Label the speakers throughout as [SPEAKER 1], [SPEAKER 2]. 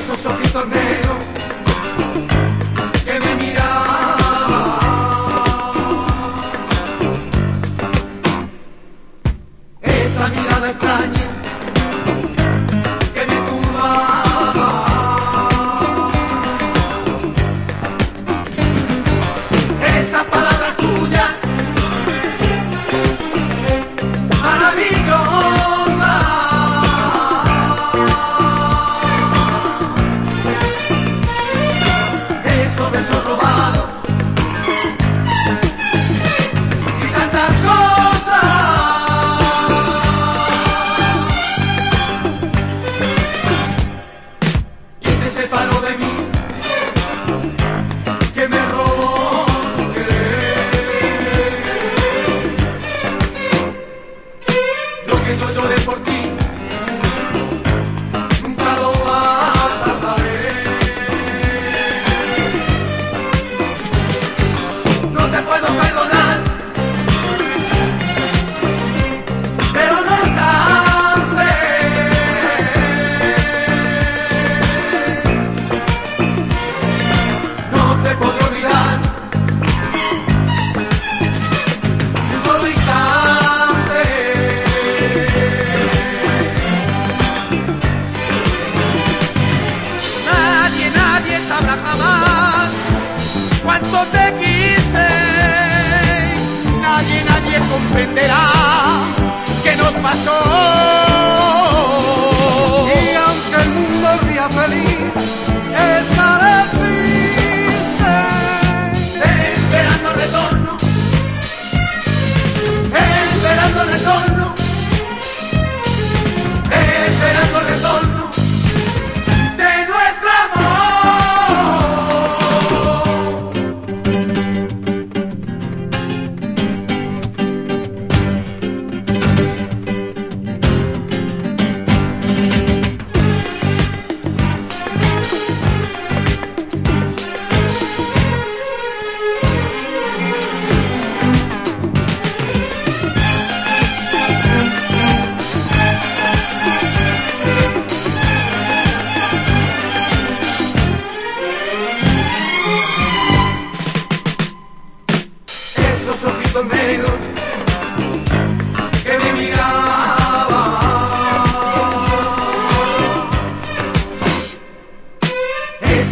[SPEAKER 1] Esos ojitos negros
[SPEAKER 2] comprenderá qué nos pasó.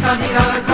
[SPEAKER 1] admiradores